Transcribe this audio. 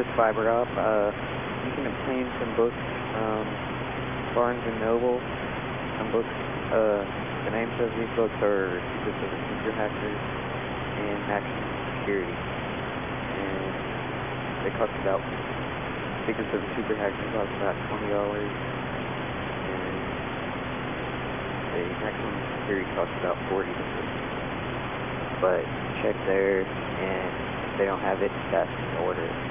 Swiss Fiber Up. Uh, you can obtain some books、um, Barnes and Noble. Some books.、Uh, the names of these books are Secrets of the Super Hackers and Maximum Security. And they cost about, Secrets of the Super Hackers cost about $20. And the Maximum Security costs about 40 to 50 But check there, and if they don't have it, that's ask order.